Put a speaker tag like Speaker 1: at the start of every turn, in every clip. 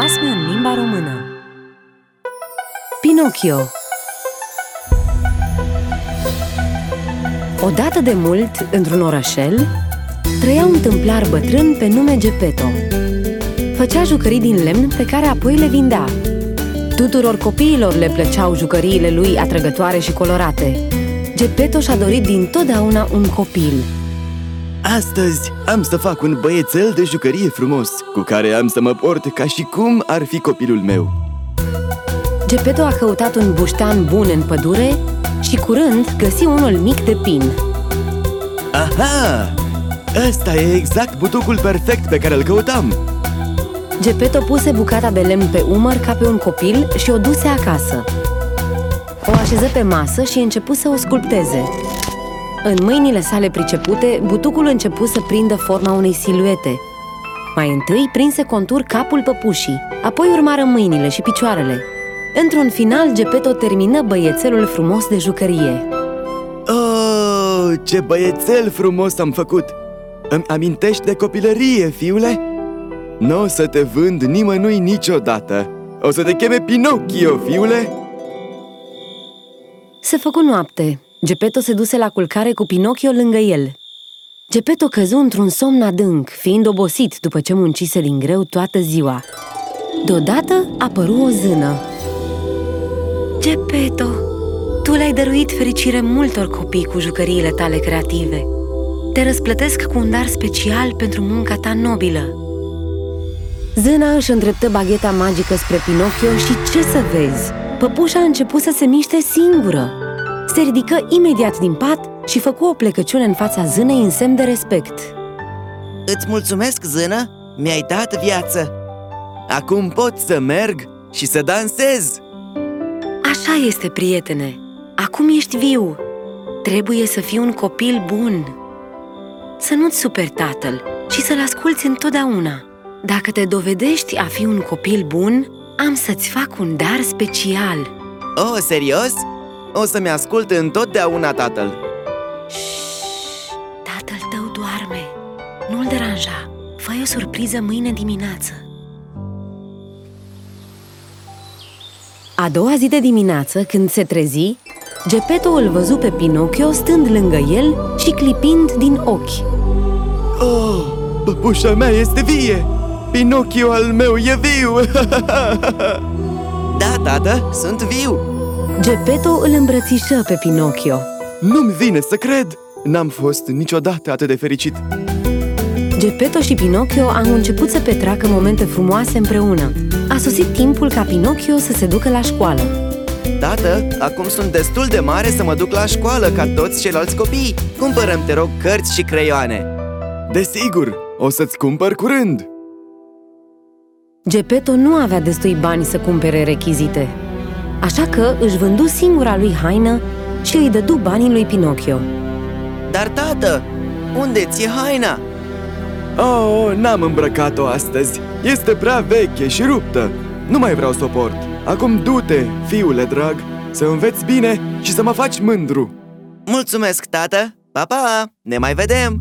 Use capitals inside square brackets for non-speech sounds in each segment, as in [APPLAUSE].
Speaker 1: Basme în limba română Pinocchio Odată de mult, într-un orășel, trăia un tâmplar bătrân pe nume Gepetto. Făcea jucării din lemn pe care apoi le vindea. Tuturor copiilor le plăceau jucăriile lui atrăgătoare și colorate. Gepetto și-a dorit din totdeauna un copil –
Speaker 2: Astăzi am să fac un băiețel de jucărie frumos, cu care am să mă port ca și cum ar fi copilul meu.
Speaker 1: Gepeto a căutat un buștean bun în pădure și curând găsi unul mic de pin.
Speaker 2: Aha! Ăsta e exact butucul perfect pe care îl căutam!
Speaker 1: Gepeto puse bucata de lemn pe umăr ca pe un copil și o duse acasă. O așeză pe masă și începu să o sculpteze. În mâinile sale pricepute, butucul începu să prindă forma unei siluete. Mai întâi prinse contur capul păpușii, apoi urmară mâinile și picioarele. Într-un final, Gepeto termină băiețelul frumos de jucărie.
Speaker 2: Oh, ce băiețel frumos am făcut! Îmi amintești de copilărie, fiule? Nu o să te vând nimănui niciodată! O să te cheme Pinocchio, fiule!
Speaker 1: Se făcu noapte, Gepeto se duse la culcare cu Pinocchio lângă el. Gepeto căzu într-un somn adânc, fiind obosit după ce muncise din greu toată ziua. Deodată apăru o zână. Gepeto, tu le-ai dăruit fericire multor copii cu jucăriile tale creative. Te răsplătesc cu un dar special pentru munca ta nobilă. Zâna își îndreptă bagheta magică spre Pinocchio și ce să vezi? Păpușa a început să se miște singură se ridică imediat din pat și făcu o plecăciune în fața zânei în semn de respect.
Speaker 2: Îți mulțumesc, zână! Mi-ai dat viață! Acum pot să merg și să dansez!
Speaker 1: Așa este, prietene! Acum ești viu! Trebuie să fii un copil bun! Să nu-ți superi tatăl și să-l asculți întotdeauna! Dacă te dovedești a fi un copil bun, am să-ți fac un dar special!
Speaker 2: Oh, serios? O să-mi ascult întotdeauna tatăl
Speaker 1: Șșș, tatăl tău doarme Nu-l deranja fă o surpriză mâine dimineață A doua zi de dimineață, când se trezi, Gepeto îl văzu pe Pinocchio stând lângă el și clipind din ochi
Speaker 2: Oh, păpușa mea este vie! Pinocchio al meu e viu! [LAUGHS] da, tată, sunt viu!
Speaker 1: Geppetto îl îmbrățișă pe Pinocchio.
Speaker 2: Nu-mi vine să cred! N-am fost niciodată atât de fericit.
Speaker 1: Geppetto și Pinocchio au început să petreacă momente frumoase împreună. A sosit timpul ca Pinocchio să se ducă la școală.
Speaker 2: Tată, acum sunt destul de mare să mă duc la școală ca toți ceilalți copii. Cumpărăm, te rog, cărți și creioane. Desigur, o să-ți cumpăr curând!
Speaker 1: Geppetto nu avea destui bani să cumpere rechizite Așa că își vându singura lui haină și îi dădu banii lui Pinocchio.
Speaker 2: Dar, tată, unde ți-e haina? Oh, n-am îmbrăcat-o astăzi. Este prea veche și ruptă. Nu mai vreau să o port. Acum du-te, fiule drag, să înveți bine și să mă faci mândru. Mulțumesc, tată! Pa, pa! Ne mai vedem!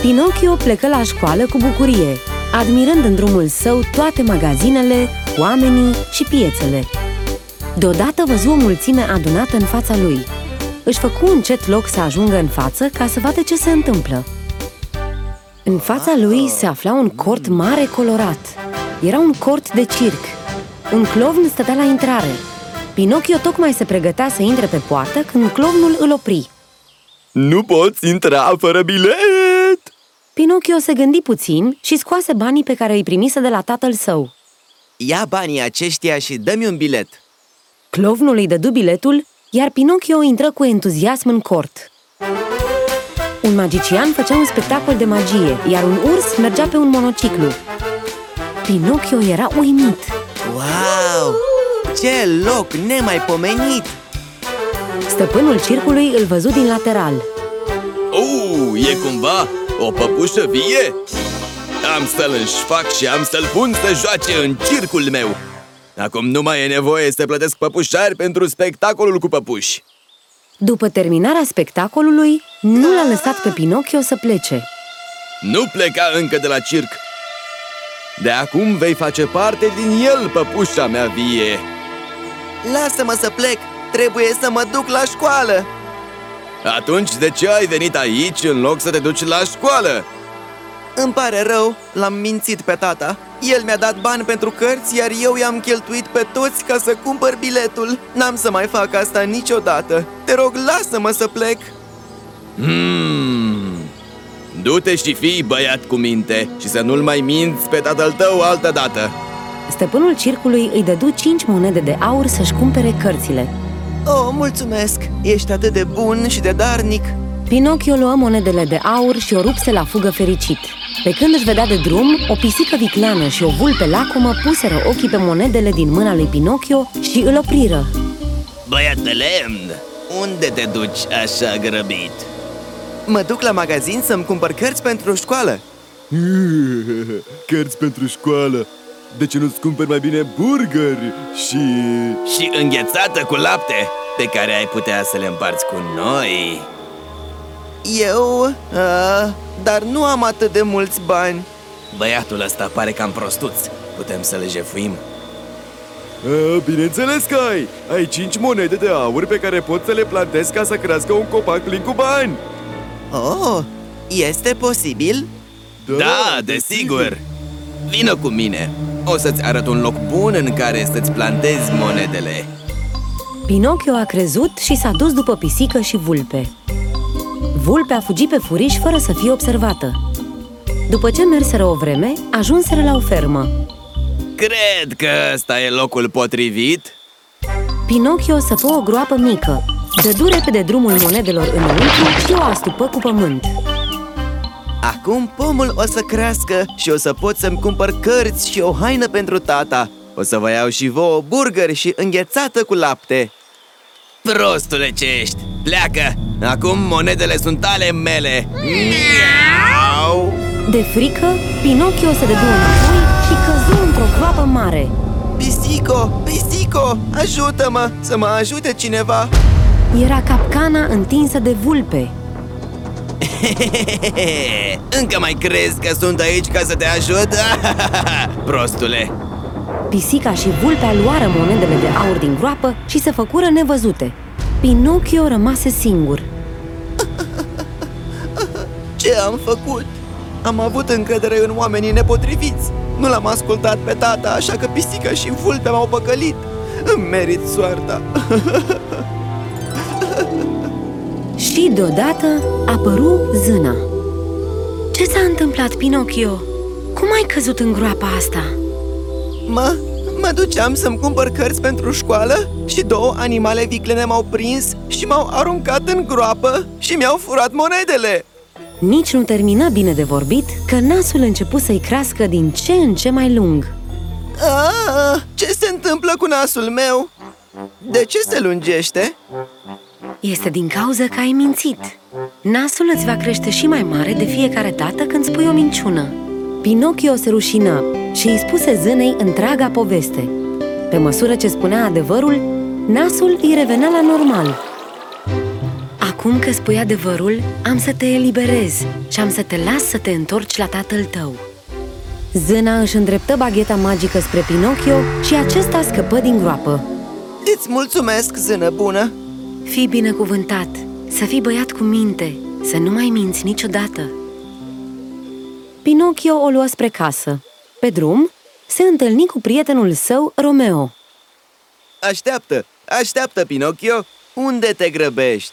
Speaker 1: Pinocchio plecă la școală cu bucurie, admirând în drumul său toate magazinele, oamenii și piețele. Deodată văzu o mulțime adunată în fața lui. Își făcu încet loc să ajungă în față ca să vadă ce se întâmplă. În fața lui se afla un cort mare colorat. Era un cort de circ. Un clovn stătea la intrare. Pinocchio tocmai se pregătea să intre pe poartă când clovnul îl opri.
Speaker 2: Nu poți intra fără bilet!
Speaker 1: Pinocchio se gândi puțin și scoase banii pe care îi primise de la tatăl său.
Speaker 2: Ia banii aceștia și dă-mi un bilet!
Speaker 1: Clovnul îi dădu biletul, iar Pinocchio intră cu entuziasm în cort. Un magician făcea un spectacol de magie, iar un urs mergea pe un monociclu. Pinocchio era uimit.
Speaker 2: Wow! Ce loc nemaipomenit!
Speaker 1: Stăpânul circului îl văzu din lateral.
Speaker 2: Oh, e cumva o păpușă vie? Am să-l înșfac și am să-l pun să joace în circul meu! Acum nu mai e nevoie să plătesc păpușari pentru spectacolul cu păpuși
Speaker 1: După terminarea spectacolului, nu l-a lăsat pe Pinocchio să plece
Speaker 2: Nu pleca încă de la circ De acum vei face parte din el, păpușa mea vie
Speaker 3: Lasă-mă să plec! Trebuie să mă duc la școală!
Speaker 2: Atunci de ce ai venit aici în loc să te duci la școală?
Speaker 3: Îmi pare rău, l-am mințit pe tata El mi-a dat bani pentru cărți, iar eu i-am cheltuit pe toți ca să cumpăr biletul N-am să mai fac asta niciodată Te rog, lasă-mă să plec
Speaker 2: Hmm. Du-te și fii băiat cu minte și să nu-l mai minți pe tatăl tău altă dată
Speaker 1: Stăpânul circului îi dădu cinci monede de aur să-și cumpere cărțile.
Speaker 3: Oh, mulțumesc! Ești atât de bun și de darnic
Speaker 1: Pinocchio luă monedele de aur și o rupse la fugă fericit. Pe când își vedea de drum, o pisică vicleană și o vulpe lacomă puseră ochii pe monedele din mâna lui Pinocchio și îl opriră.
Speaker 4: Băiat de lemn, unde te duci așa grăbit?
Speaker 3: Mă duc la magazin să-mi cumpăr cărți pentru școală [LAUGHS]
Speaker 2: Cărți pentru școală De ce nu-ți cumperi mai bine burgeri și...
Speaker 4: Și înghețată cu lapte, pe care ai putea să le împarți cu noi
Speaker 3: Eu... Uh, dar nu am atât de mulți bani
Speaker 4: Băiatul ăsta pare cam prostuț, putem să le jefuim
Speaker 2: A, bineînțeles că ai! Ai cinci monede de aur pe care poți să le plantezi ca să crească un copac plin cu bani!
Speaker 3: Oh, este posibil?
Speaker 4: Da, desigur Vină cu mine, o să-ți arăt un loc bun în care să-ți plantezi monedele
Speaker 1: Pinocchio a crezut și s-a dus după pisică și vulpe. Vulpea a fugit pe furiș fără să fie observată. După ce merseră o vreme, ajunseră la o fermă.
Speaker 4: Cred că ăsta e locul potrivit
Speaker 1: Pinocchio săpă o groapă mică, dădu repede drumul monedelor înăuntru și o astupă cu pământ.
Speaker 3: Acum pomul o să crească și o să pot să-mi cumpăr cărți și o haină pentru tata O să vă iau și vouă burgeri și înghețată cu lapte
Speaker 4: Prostule ce ești, pleacă! Acum monedele sunt ale mele Miau!
Speaker 1: De frică, Pinocchio se dădu înapoi și căzu într-o groapă mare.
Speaker 3: Pisico, Pisico, ajută-mă să mă ajute cineva
Speaker 1: Era capcana întinsă de vulpe. [LAUGHS]
Speaker 4: Încă mai crezi că sunt aici ca să te ajut? [LAUGHS] Prostule!
Speaker 1: Pisica și vulpea luară monedele de aur din groapă și se făcură nevăzute. Pinocchio rămase singur. [LAUGHS]
Speaker 3: Ce am făcut? Am avut încredere în oamenii nepotriviți Nu l-am ascultat pe tata, așa că pisica și vulpea m-au păcălit Îmi merit soarta [LAUGHS]
Speaker 1: Și deodată apăru zâna. Ce s-a întâmplat, Pinocchio? Cum ai căzut în groapa asta?
Speaker 3: Mă, mă duceam să-mi cumpăr cărți pentru școală Și două animale viclene m-au prins și m-au aruncat în groapă și mi-au furat monedele
Speaker 1: Nici nu termina bine de vorbit că nasul început să-i crească din ce în ce mai lung.
Speaker 3: Ah, ce se întâmplă cu nasul meu? De ce se lungește?
Speaker 1: Este din cauza că ai mințit. Nasul îți va crește și mai mare de fiecare dată când spui o minciună. Pinocchio se rușină și îi spuse zânei întreaga poveste. Pe măsură ce spunea adevărul, nasul îi revenea la normal. Acum că spui adevărul, am să te eliberez și am să te las să te întorci la tatăl tău. Zâna își îndreptă bagheta magică spre Pinocchio și acesta scăpă din groapă.
Speaker 3: Îți mulțumesc, zână bună
Speaker 1: Fii binecuvântat, să fii băiat cu minte, să nu mai minți niciodată. Pinocchio o luă spre casă. Pe drum, se întâlni cu prietenul său, Romeo.
Speaker 3: Așteaptă, așteaptă, Pinocchio Unde te grăbești?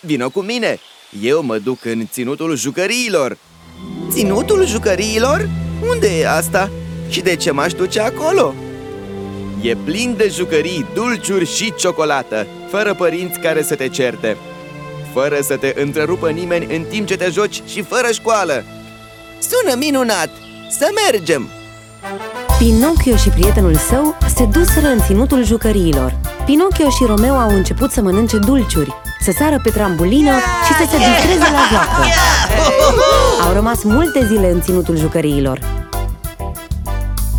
Speaker 3: Vino cu mine Eu mă duc în ținutul jucăriilor Ținutul jucăriilor? Unde e asta? Și de ce m-aș duce acolo? E plin de jucării, dulciuri și ciocolată Fără părinți care să te certe Fără să te întrerupă nimeni în timp ce te joci și fără școală Sună minunat! Să mergem!
Speaker 1: Pinocchio și prietenul său se duseră în ținutul jucăriilor. Pinocchio și Romeo au început să mănânce dulciuri, să sară pe trambulină și să se distreze la joacă. Au rămas multe zile în ținutul jucăriilor.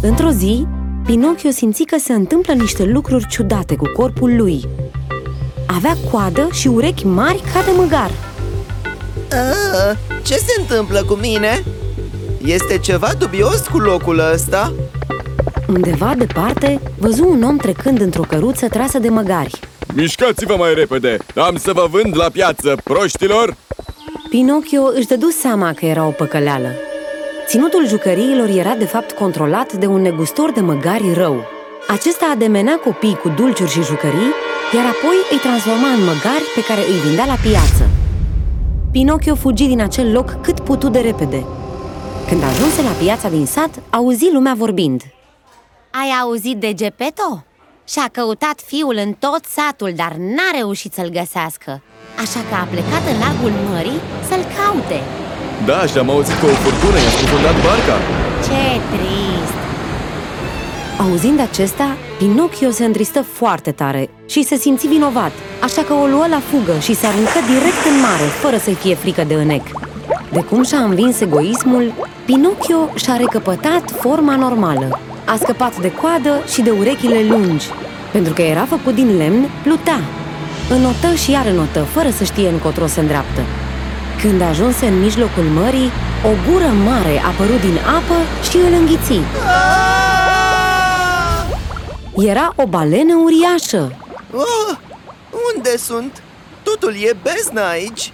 Speaker 1: Într-o zi, Pinocchio simți că se întâmplă niște lucruri ciudate cu corpul lui. Avea coadă și urechi mari ca de măgar.
Speaker 3: Ah, ce se întâmplă cu mine? Este ceva dubios cu locul ăsta?
Speaker 1: Undeva departe, văzu un om trecând într-o căruță trasă de măgari.
Speaker 2: Mișcați-vă mai repede! Am să vă vând la piață, proștilor!
Speaker 1: Pinocchio își dădu seama că era o păcăleală. Ținutul jucăriilor era de fapt controlat de un negustor de măgari rău. Acesta ademenea copii cu dulciuri și jucării, iar apoi îi transforma în măgari pe care îi vindea la piață. Pinocchio fugi din acel loc cât putu de repede. Când ajunse la piața din sat, auzi lumea vorbind.
Speaker 5: Ai auzit de Gepeto? Și-a căutat fiul în tot satul, dar n-a reușit să-l găsească Așa că a plecat în largul mării să-l caute
Speaker 2: Da, și am auzit că o furtună i-a scufundat barca
Speaker 5: Ce trist!
Speaker 1: Auzind acesta, Pinocchio se întristă foarte tare și se simți vinovat, așa că o luă la fugă și se aruncă direct în mare, fără să-i fie frică de înec. De cum și-a învins egoismul, Pinocchio și-a recăpătat forma normală. A scăpat de coadă și de urechile lungi. Pentru că era făcut din lemn, plutea. Înotă și iar înotă, fără să știe încotro se îndreaptă. Când ajunse în mijlocul mării, o gură mare a apărut din apă și îl înghiți. Era o balenă uriașă.
Speaker 3: Oh, unde sunt? Totul e beznă aici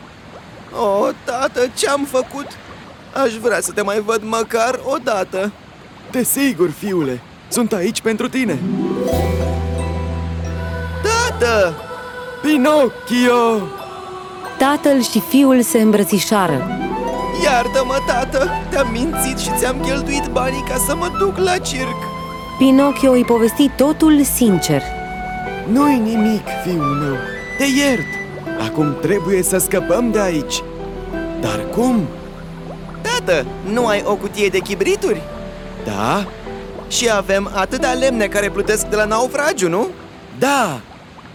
Speaker 3: Oh, tată, ce-am făcut? Aș vrea să te mai văd măcar o dată
Speaker 2: Desigur, fiule, sunt aici pentru tine
Speaker 3: Tată!
Speaker 2: Pinocchio!
Speaker 1: Tatăl și fiul se îmbrățișară.
Speaker 3: Iartă-mă, tată! Te-am mințit și ți-am cheltuit banii ca să mă duc la circ
Speaker 1: Pinocchio îi povesti totul sincer.
Speaker 2: Nu-i nimic, fiul meu, te iert Acum trebuie să scăpăm de aici Dar cum?
Speaker 3: Tată, nu ai o cutie de chibrituri?
Speaker 2: Da?
Speaker 3: Și avem atâtea lemne care plutesc de la naufragiu, nu?
Speaker 2: Da!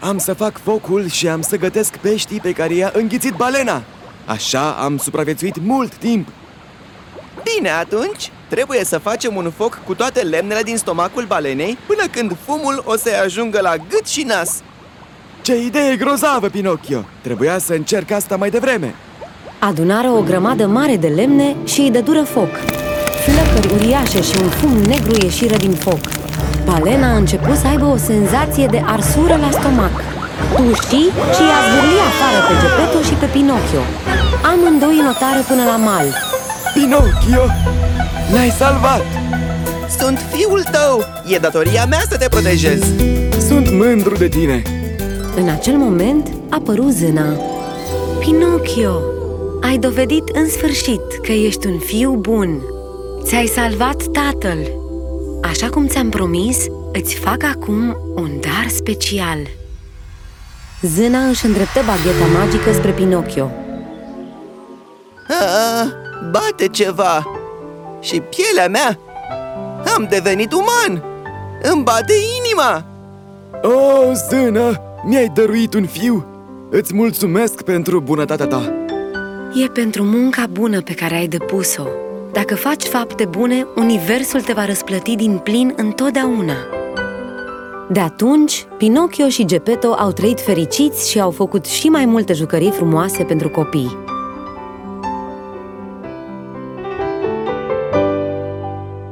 Speaker 2: Am să fac focul și am să gătesc peștii pe care i-a înghițit balena Așa am supraviețuit mult timp
Speaker 3: Bine, atunci trebuie să facem un foc cu toate lemnele din stomacul balenei Până când fumul o să-i ajungă la gât și nas
Speaker 2: Ce idee grozavă, Pinocchio! Trebuia să încerc asta mai devreme
Speaker 1: Adunară o grămadă mare de lemne și îi dădură foc. Flăcări uriașe și un fum negru ieșiră din foc. Balena a început să aibă o senzație de arsură la stomac. Tuși și i-a zvârli afară pe Geppetto și pe Pinocchio. Amândoi notară până la mal.
Speaker 2: Pinocchio! Ne-ai salvat!
Speaker 3: Sunt fiul tău! E datoria mea să te protejez!
Speaker 2: Sunt mândru de tine!
Speaker 1: În acel moment apăru zâna. Pinocchio, ai dovedit în sfârșit că ești un fiu bun. Ți-ai salvat tatăl. Așa cum ți-am promis, îți fac acum un dar special. Zâna își îndreptă bagheta magică spre Pinocchio.
Speaker 3: A, bate ceva! Și pielea mea! Am devenit uman! Îmi bate inima!
Speaker 2: Oh, zână! Mi-ai dăruit un fiu! Îți mulțumesc pentru bunătatea ta!
Speaker 1: E pentru munca bună pe care ai depus-o. Dacă faci fapte bune, universul te va răsplăti din plin întotdeauna. De atunci, Pinocchio și Geppetto au trăit fericiți și au făcut și mai multe jucării frumoase pentru copii.